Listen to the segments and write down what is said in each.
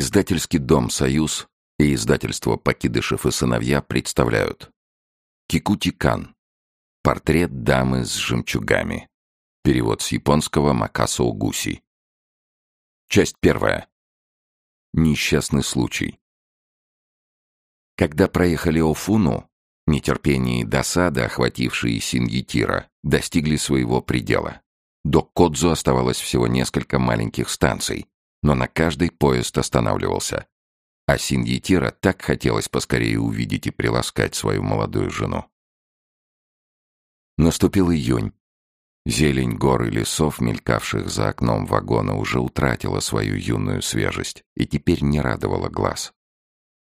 Издательский дом «Союз» и издательство «Покидышев и сыновья» представляют Кикути Кан. Портрет дамы с жемчугами. Перевод с японского Макасо Угуси. Часть первая. Несчастный случай. Когда проехали Офуну, нетерпение и досада, охватившие Сингитира, достигли своего предела. До Кодзу оставалось всего несколько маленьких станций, но на каждый поезд останавливался. А Синдьетира так хотелось поскорее увидеть и приласкать свою молодую жену. Наступил июнь. Зелень гор и лесов, мелькавших за окном вагона, уже утратила свою юную свежесть и теперь не радовала глаз.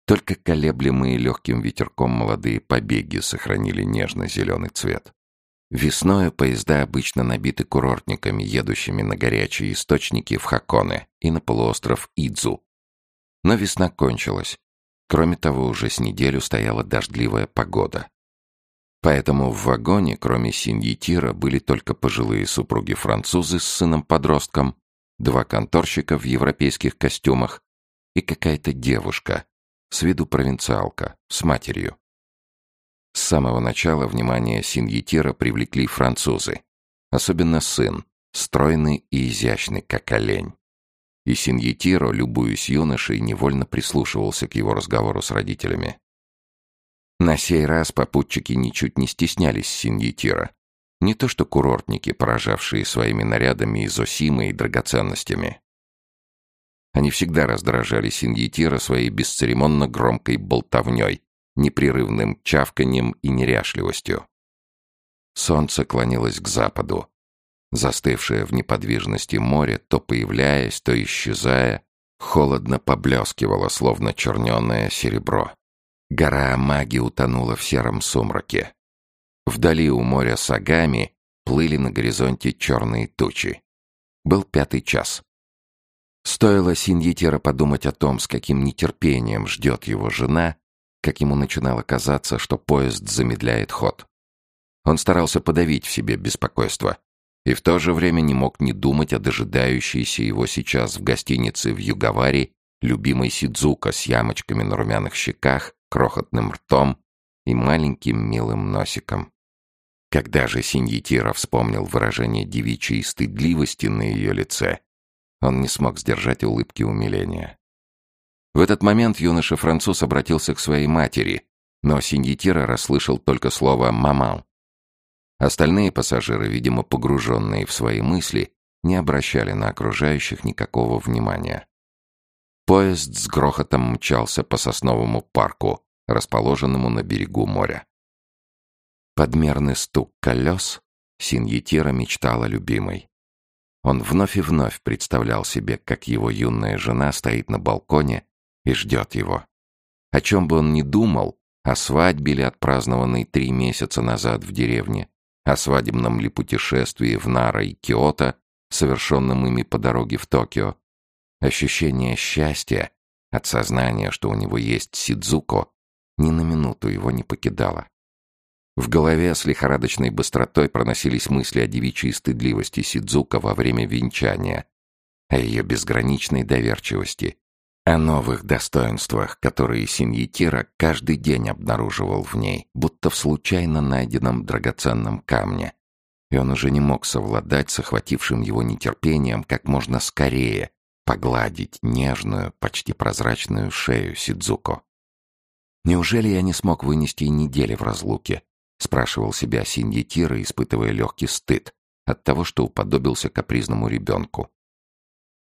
Только колеблемые легким ветерком молодые побеги сохранили нежно-зеленый цвет. Весной поезда обычно набиты курортниками, едущими на горячие источники в Хаконе и на полуостров Идзу. Но весна кончилась. Кроме того, уже с неделю стояла дождливая погода. Поэтому в вагоне, кроме Синьетира, были только пожилые супруги-французы с сыном-подростком, два конторщика в европейских костюмах и какая-то девушка, с виду провинциалка, с матерью. С самого начала внимание Синьетира привлекли французы. Особенно сын, стройный и изящный, как олень. И Синьетиро, любуясь юношей, невольно прислушивался к его разговору с родителями. На сей раз попутчики ничуть не стеснялись Синьетира. Не то что курортники, поражавшие своими нарядами из Осимы и драгоценностями. Они всегда раздражали Синьетира своей бесцеремонно громкой болтовней, непрерывным чавканьем и неряшливостью. Солнце клонилось к западу. Застывшее в неподвижности море, то появляясь, то исчезая, холодно поблескивало, словно черненое серебро. Гора Амаги утонула в сером сумраке. Вдали у моря Сагами плыли на горизонте черные тучи. Был пятый час. Стоило Синьетера подумать о том, с каким нетерпением ждет его жена, как ему начинало казаться, что поезд замедляет ход. Он старался подавить в себе беспокойство и в то же время не мог не думать о дожидающейся его сейчас в гостинице в Югаваре любимой Сидзука с ямочками на румяных щеках, крохотным ртом и маленьким милым носиком. Когда же Синьетира вспомнил выражение девичьей стыдливости на ее лице, он не смог сдержать улыбки умиления. В этот момент юноша-француз обратился к своей матери, но Синьетира расслышал только слово «маман». Остальные пассажиры, видимо, погруженные в свои мысли, не обращали на окружающих никакого внимания. Поезд с грохотом мчался по сосновому парку, расположенному на берегу моря. Подмерный стук колес Синьетира мечтала любимой. Он вновь и вновь представлял себе, как его юная жена стоит на балконе и ждет его. О чем бы он ни думал, о свадьбе ли отпразднованной три месяца назад в деревне, о свадебном ли путешествии в Нара и Киото, совершенном ими по дороге в Токио, ощущение счастья от сознания, что у него есть Сидзуко, ни на минуту его не покидало. В голове с лихорадочной быстротой проносились мысли о девичьей стыдливости Сидзука во время венчания, о ее безграничной доверчивости, о новых достоинствах, которые Синьетира каждый день обнаруживал в ней, будто в случайно найденном драгоценном камне. И он уже не мог совладать с охватившим его нетерпением как можно скорее погладить нежную, почти прозрачную шею Сидзуко. «Неужели я не смог вынести недели в разлуке?» — спрашивал себя Синьетира, испытывая легкий стыд от того, что уподобился капризному ребенку.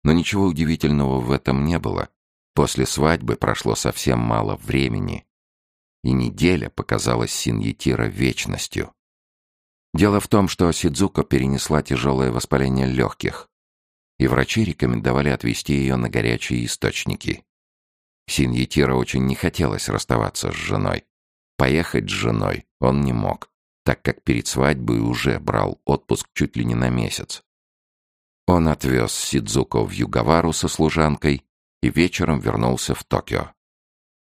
Но ничего удивительного в этом не было. После свадьбы прошло совсем мало времени, и неделя показалась Синьетира вечностью. Дело в том, что Сидзука перенесла тяжелое воспаление легких, и врачи рекомендовали отвезти ее на горячие источники. Синьетира очень не хотелось расставаться с женой. Поехать с женой он не мог, так как перед свадьбой уже брал отпуск чуть ли не на месяц. Он отвез Сидзуко в Югавару со служанкой и вечером вернулся в Токио.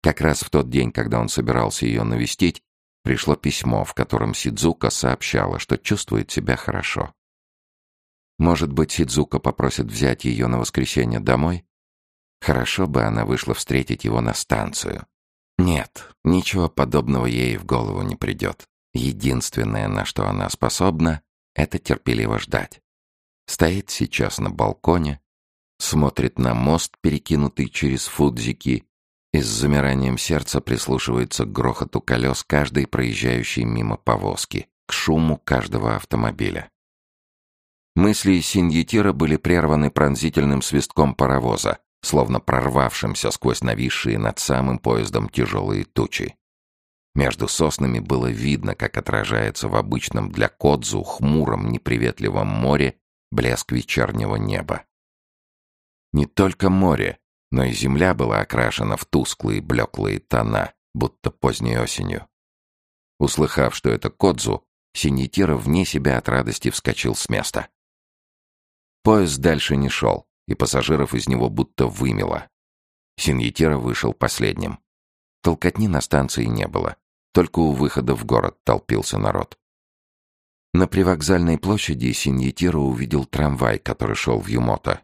Как раз в тот день, когда он собирался ее навестить, пришло письмо, в котором Сидзука сообщала, что чувствует себя хорошо. Может быть, Сидзука попросит взять ее на воскресенье домой? Хорошо бы она вышла встретить его на станцию. Нет, ничего подобного ей в голову не придет. Единственное, на что она способна, это терпеливо ждать. Стоит сейчас на балконе, смотрит на мост, перекинутый через Фудзики, и с замиранием сердца прислушивается к грохоту колес каждой проезжающей мимо повозки, к шуму каждого автомобиля. Мысли Синьетира были прерваны пронзительным свистком паровоза, словно прорвавшимся сквозь нависшие над самым поездом тяжелые тучи. Между соснами было видно, как отражается в обычном для Кодзу хмуром неприветливом море блеск вечернего неба. Не только море, но и земля была окрашена в тусклые блеклые тона, будто поздней осенью. Услыхав, что это Кодзу, Синьетира вне себя от радости вскочил с места. Поезд дальше не шел, и пассажиров из него будто вымело. Синьетира вышел последним. Толкотни на станции не было. Только у выхода в город толпился народ. На привокзальной площади Синьетира увидел трамвай, который шел в Юмото.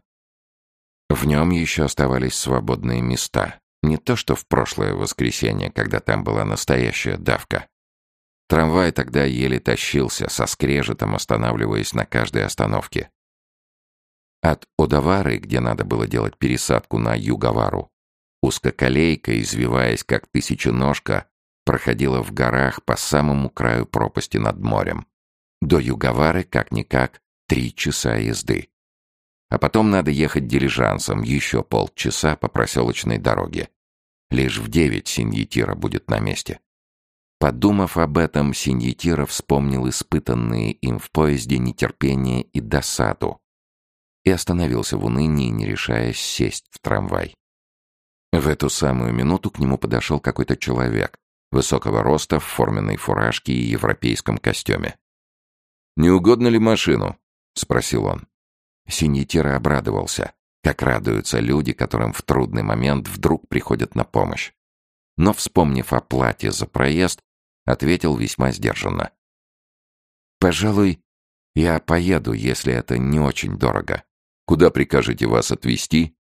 В нем еще оставались свободные места. Не то, что в прошлое воскресенье, когда там была настоящая давка. Трамвай тогда еле тащился, со скрежетом останавливаясь на каждой остановке. От Одавары, где надо было делать пересадку на Югавару, узкоколейка, извиваясь как тысяченожка, проходила в горах по самому краю пропасти над морем. До Югавары, как-никак, три часа езды. А потом надо ехать дилижансом еще полчаса по проселочной дороге. Лишь в девять Синьетира будет на месте. Подумав об этом, Синьетира вспомнил испытанные им в поезде нетерпение и досаду, и остановился в унынии, не решаясь сесть в трамвай. В эту самую минуту к нему подошел какой-то человек, высокого роста, в форменной фуражке и европейском костюме. «Не угодно ли машину?» — спросил он. Синьетира обрадовался, как радуются люди, которым в трудный момент вдруг приходят на помощь. Но, вспомнив о плате за проезд, ответил весьма сдержанно. «Пожалуй, я поеду, если это не очень дорого. Куда прикажете вас отвезти?»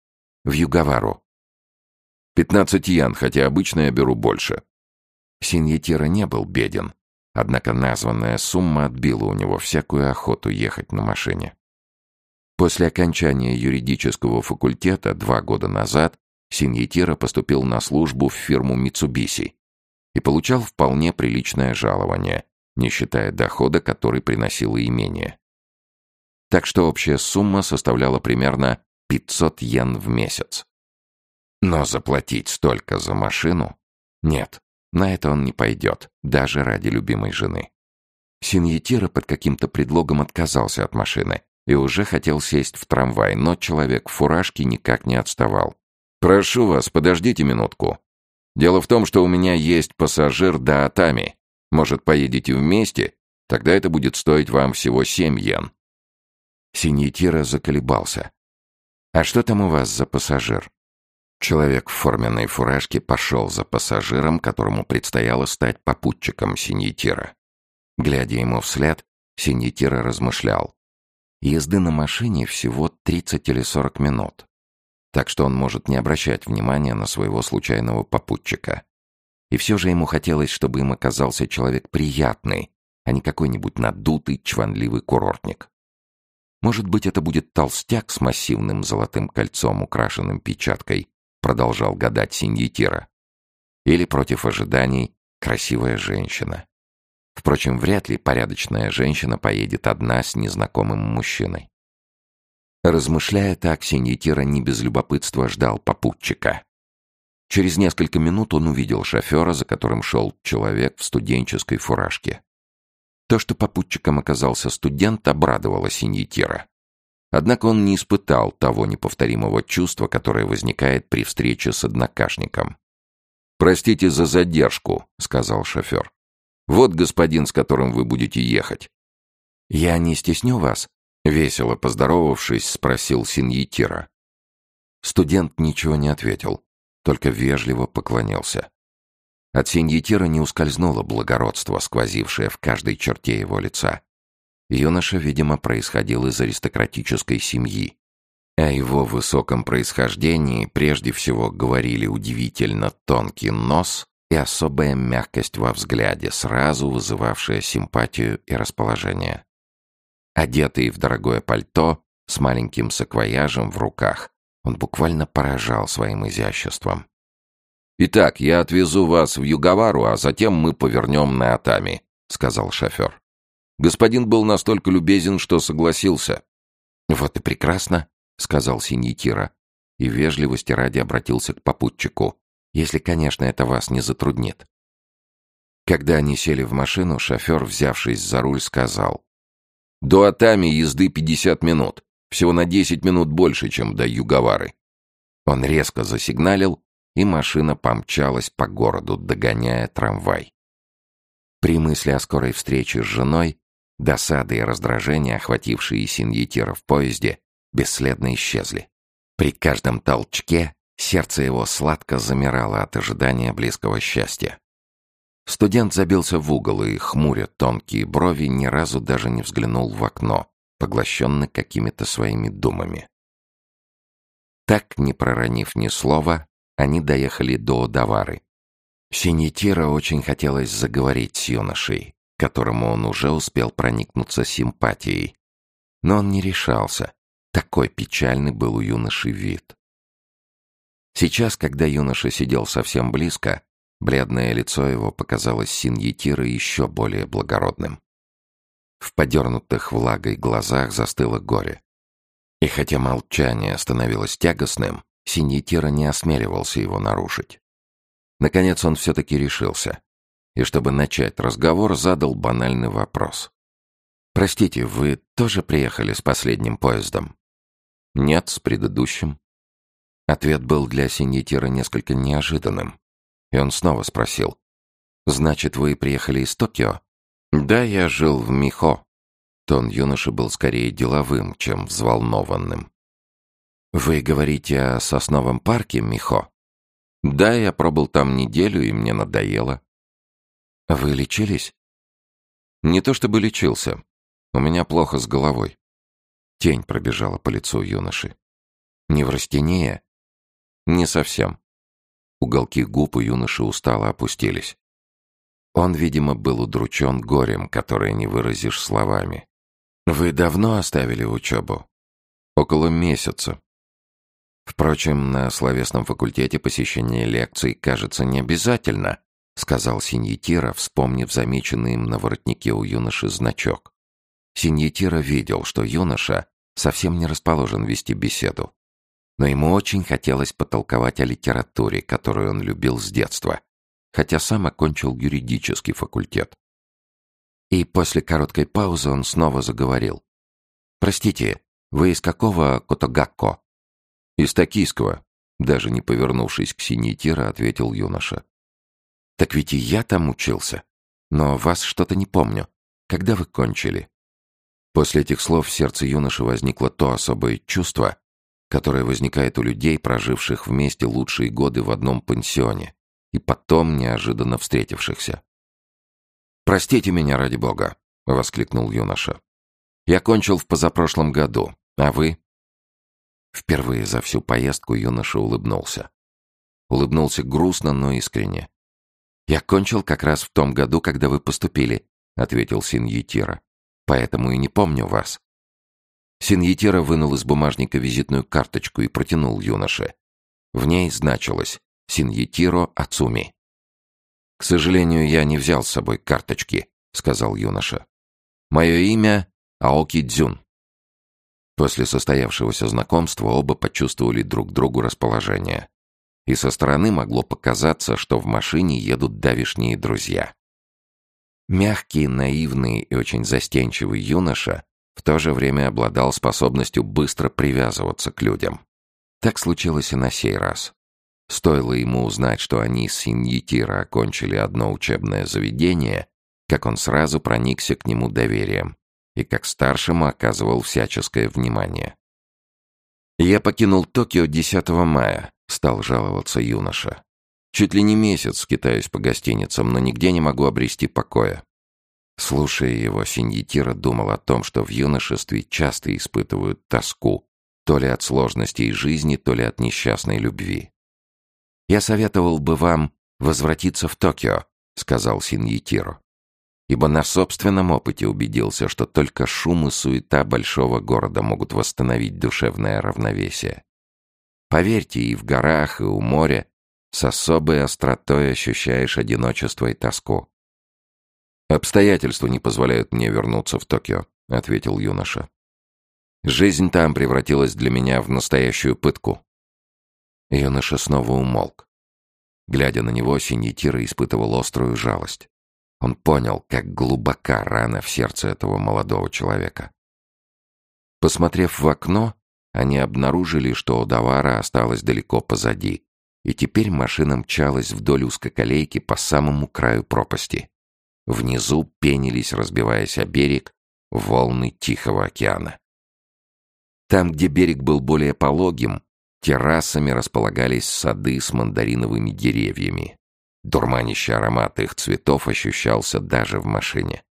«В Югавару». «Пятнадцать ян, хотя обычно я беру больше». Синьетира не был беден, однако названная сумма отбила у него всякую охоту ехать на машине. После окончания юридического факультета два года назад Синьетира поступил на службу в фирму Mitsubishi и получал вполне приличное жалование, не считая дохода, который приносило имение. Так что общая сумма составляла примерно 500 йен в месяц. Но заплатить столько за машину? Нет, на это он не пойдет, даже ради любимой жены. Синьетира под каким-то предлогом отказался от машины и уже хотел сесть в трамвай, но человек в фуражке никак не отставал. «Прошу вас, подождите минутку. Дело в том, что у меня есть пассажир до Атами. Может, поедете вместе? Тогда это будет стоить вам всего семь йен». Синьетира заколебался. «А что там у вас за пассажир?» Человек в форменной фуражке пошел за пассажиром, которому предстояло стать попутчиком Синьетира. Глядя ему вслед, Синьетира размышлял. Езды на машине всего 30 или 40 минут, так что он может не обращать внимания на своего случайного попутчика. И все же ему хотелось, чтобы им оказался человек приятный, а не какой-нибудь надутый, чванливый курортник. Может быть, это будет толстяк с массивным золотым кольцом, украшенным печаткой, продолжал гадать Синьетира. Или, против ожиданий, красивая женщина. Впрочем, вряд ли порядочная женщина поедет одна с незнакомым мужчиной. Размышляя так, Синьетира не без любопытства ждал попутчика. Через несколько минут он увидел шофера, за которым шел человек в студенческой фуражке. То, что попутчиком оказался студент, обрадовало Синьетира. Однако он не испытал того неповторимого чувства, которое возникает при встрече с однокашником. «Простите за задержку», — сказал шофер. «Вот господин, с которым вы будете ехать». «Я не стесню вас?» — весело поздоровавшись, спросил Синьетира. Студент ничего не ответил, только вежливо поклонился. От Синьетира не ускользнуло благородство, сквозившее в каждой черте его лица. Юноша, видимо, происходил из аристократической семьи. О его высоком происхождении прежде всего говорили удивительно тонкий нос и особая мягкость во взгляде, сразу вызывавшая симпатию и расположение. Одетый в дорогое пальто, с маленьким саквояжем в руках, он буквально поражал своим изяществом. «Итак, я отвезу вас в Югавару, а затем мы повернем на Атами», — сказал шофер. Господин был настолько любезен, что согласился. «Вот и прекрасно», — сказал Синьитира, и вежливости ради обратился к попутчику, если, конечно, это вас не затруднит. Когда они сели в машину, шофер, взявшись за руль, сказал, «До Атами езды 50 минут, всего на 10 минут больше, чем до Югавары». Он резко засигналил, и машина помчалась по городу, догоняя трамвай. При мысли о скорой встрече с женой Досады и раздражение, охватившие Синьетира в поезде, бесследно исчезли. При каждом толчке сердце его сладко замирало от ожидания близкого счастья. Студент забился в угол и, хмуря тонкие брови, ни разу даже не взглянул в окно, поглощенный какими-то своими думами. Так, не проронив ни слова, они доехали до Давары. Синьетира очень хотелось заговорить с юношей, которому он уже успел проникнуться симпатией. Но он не решался. Такой печальный был у юноши вид. Сейчас, когда юноша сидел совсем близко, бледное лицо его показалось Синьетира еще более благородным. В подернутых влагой глазах застыло горе. И хотя молчание становилось тягостным, Синьетира не осмеливался его нарушить. Наконец он все-таки решился и, чтобы начать разговор, задал банальный вопрос. «Простите, вы тоже приехали с последним поездом?» «Нет, с предыдущим». Ответ был для Синьетира несколько неожиданным, и он снова спросил. «Значит, вы приехали из Токио?» «Да, я жил в Михо». Тон юноши был скорее деловым, чем взволнованным. «Вы говорите о сосновом парке, Михо?» «Да, я пробыл там неделю, и мне надоело. «Вы лечились?» «Не то чтобы лечился. У меня плохо с головой». Тень пробежала по лицу юноши. «Неврастения?» «Не совсем». Уголки губ у юноши устало опустились. Он, видимо, был удручен горем, которое не выразишь словами. «Вы давно оставили учебу?» «Около месяца». Впрочем, на словесном факультете посещение лекций кажется не обязательно, — сказал Синьетира, вспомнив замеченный им на воротнике у юноши значок. Синьетира видел, что юноша совсем не расположен вести беседу. Но ему очень хотелось потолковать о литературе, которую он любил с детства, хотя сам окончил юридический факультет. И после короткой паузы он снова заговорил. «Простите, вы из какого Котогакко?» «Из Токийского», — даже не повернувшись к Синьетира, ответил юноша. Так ведь и я там учился. Но вас что-то не помню. Когда вы кончили?» После этих слов в сердце юноши возникло то особое чувство, которое возникает у людей, проживших вместе лучшие годы в одном пансионе и потом неожиданно встретившихся. «Простите меня ради бога!» — воскликнул юноша. «Я кончил в позапрошлом году, а вы?» Впервые за всю поездку юноша улыбнулся. Улыбнулся грустно, но искренне. «Я кончил как раз в том году, когда вы поступили», — ответил Синьетира. «Поэтому и не помню вас». Синьетира вынул из бумажника визитную карточку и протянул юноше. В ней значилось «Синьетиро Ацуми». «К сожалению, я не взял с собой карточки», — сказал юноша. «Мое имя — Аоки Дзюн». После состоявшегося знакомства оба почувствовали друг другу расположение и со стороны могло показаться, что в машине едут давишние друзья. Мягкий, наивный и очень застенчивый юноша в то же время обладал способностью быстро привязываться к людям. Так случилось и на сей раз. Стоило ему узнать, что они с Синьетира окончили одно учебное заведение, как он сразу проникся к нему доверием и как старшему оказывал всяческое внимание. Я покинул Токио 10 мая, Стал жаловаться юноша. Чуть ли не месяц скитаюсь по гостиницам, но нигде не могу обрести покоя. Слушая его, Синьетира думал о том, что в юношестве часто испытывают тоску, то ли от сложностей жизни, то ли от несчастной любви. «Я советовал бы вам возвратиться в Токио», — сказал Синьетиро, ибо на собственном опыте убедился, что только шум и суета большого города могут восстановить душевное равновесие. Поверьте, и в горах, и у моря с особой остротой ощущаешь одиночество и тоску. «Обстоятельства не позволяют мне вернуться в Токио», — ответил юноша. «Жизнь там превратилась для меня в настоящую пытку». Юноша снова умолк. Глядя на него, Синьетира испытывал острую жалость. Он понял, как глубока рана в сердце этого молодого человека. Посмотрев в окно, они обнаружили, что Давара осталась далеко позади, и теперь машина мчалась вдоль узкоколейки по самому краю пропасти. Внизу пенились, разбиваясь о берег, волны Тихого океана. Там, где берег был более пологим, террасами располагались сады с мандариновыми деревьями. Дурманящий аромат их цветов ощущался даже в машине.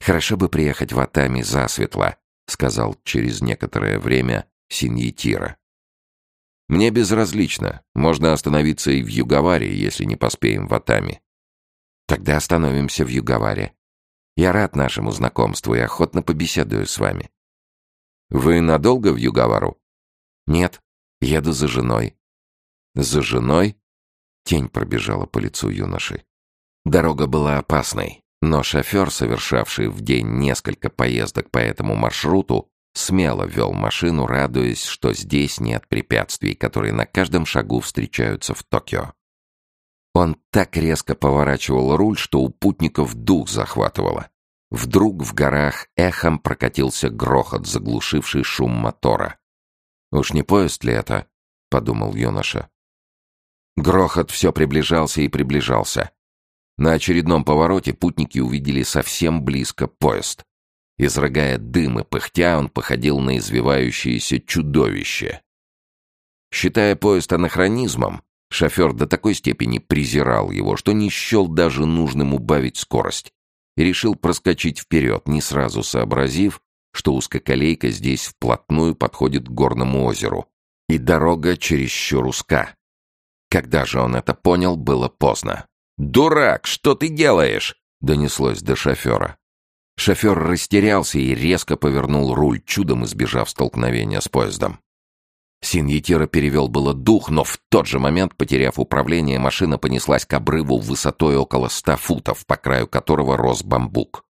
«Хорошо бы приехать в Атами засветло», — сказал через некоторое время Синьетира. «Мне безразлично. Можно остановиться и в Юговаре, если не поспеем в Атами. Тогда остановимся в Юговаре. Я рад нашему знакомству и охотно побеседую с вами. Вы надолго в Юговару? Нет, еду за женой. За женой? Тень пробежала по лицу юноши. Дорога была опасной, но шофер, совершавший в день несколько поездок по этому маршруту, смело вел машину, радуясь, что здесь нет препятствий, которые на каждом шагу встречаются в Токио. Он так резко поворачивал руль, что у путников дух захватывало. Вдруг в горах эхом прокатился грохот, заглушивший шум мотора. «Уж не поезд ли это?» — подумал юноша. Грохот все приближался и приближался. На очередном повороте путники увидели совсем близко поезд. Изрыгая дым и пыхтя, он походил на извивающееся чудовище. Считая поезд анахронизмом, Шофер до такой степени презирал его, что не счел даже нужным убавить скорость и решил проскочить вперед, не сразу сообразив, что узкоколейка здесь вплотную подходит к горному озеру, и дорога чересчур узка. Когда же он это понял, было поздно. «Дурак, что ты делаешь?» — донеслось до шофера. Шофер растерялся и резко повернул руль, чудом избежав столкновения с поездом. Синьетира перевел было дух, но в тот же момент, потеряв управление, машина понеслась к обрыву высотой около ста футов, по краю которого рос бамбук.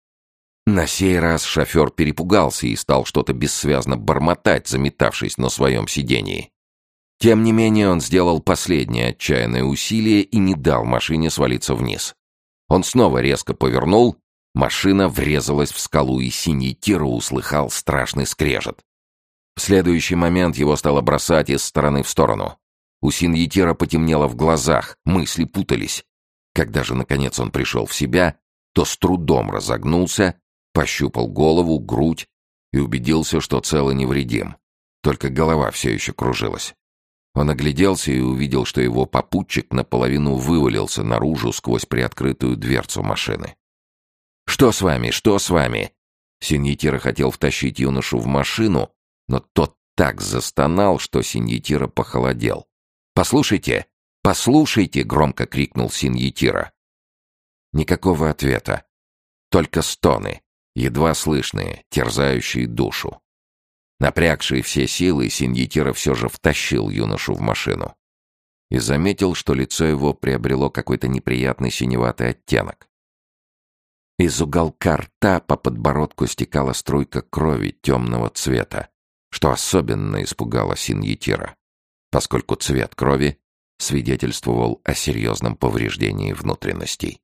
На сей раз шофер перепугался и стал что-то бессвязно бормотать, заметавшись на своем сидении. Тем не менее, он сделал последнее отчаянное усилие и не дал машине свалиться вниз. Он снова резко повернул, машина врезалась в скалу, и синий услыхал страшный скрежет. В следующий момент его стало бросать из стороны в сторону. У Синьетира потемнело в глазах, мысли путались. Когда же, наконец, он пришел в себя, то с трудом разогнулся, пощупал голову, грудь и убедился, что цело невредим. Только голова все еще кружилась. Он огляделся и увидел, что его попутчик наполовину вывалился наружу сквозь приоткрытую дверцу машины. «Что с вами? Что с вами?» Синьетира хотел втащить юношу в машину, но тот так застонал, что Синьетира похолодел. «Послушайте! Послушайте!» — громко крикнул Синьетира. Никакого ответа. Только стоны, едва слышные, терзающие душу. Напрягший все силы, Синьетира все же втащил юношу в машину. И заметил, что лицо его приобрело какой-то неприятный синеватый оттенок. Из уголка рта по подбородку стекала струйка крови темного цвета что особенно испугало Синьетира, поскольку цвет крови свидетельствовал о серьезном повреждении внутренностей.